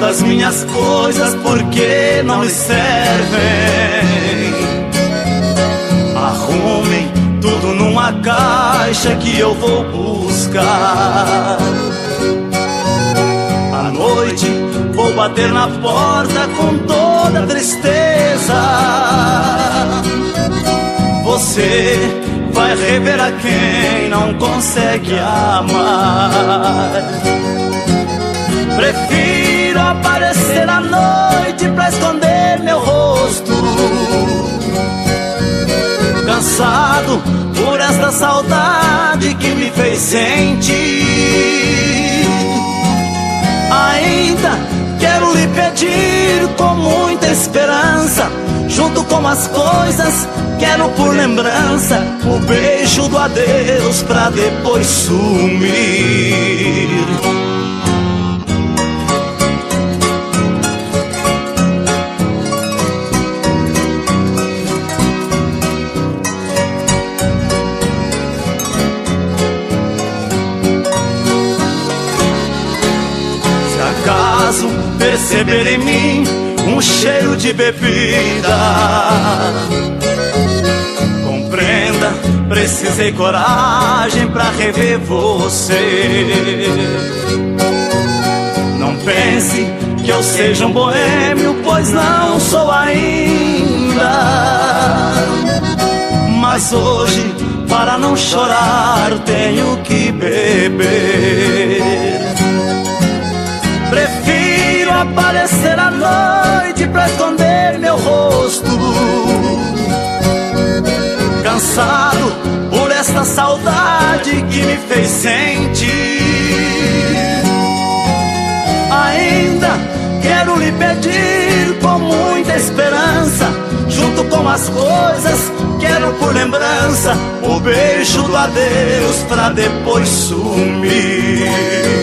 das minhas coisas porque não lhe servem. Arrumem tudo numa caixa que eu vou buscar. À noite vou bater na porta com toda tristeza. Você vai rever a quem não consegue amar. Prefiro Cansado por esta saudade que me fez sentir. Ainda quero lhe pedir com muita esperança, junto com as coisas, quero por lembrança o beijo do adeus pra depois sumir. Perceber em mim um cheiro de bebida. Compreenda, precisei coragem pra rever você. Não pense que eu seja um boêmio, pois não sou ainda. Mas hoje, para não chorar, tenho que beber. Aparecer à noite pra esconder meu rosto. Cansado por esta saudade que me fez sentir. Ainda quero lhe pedir com muita esperança, junto com as coisas, quero por lembrança o beijo do adeus pra depois sumir.